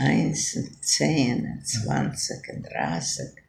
eins, zehn, zwanzig, dreißig,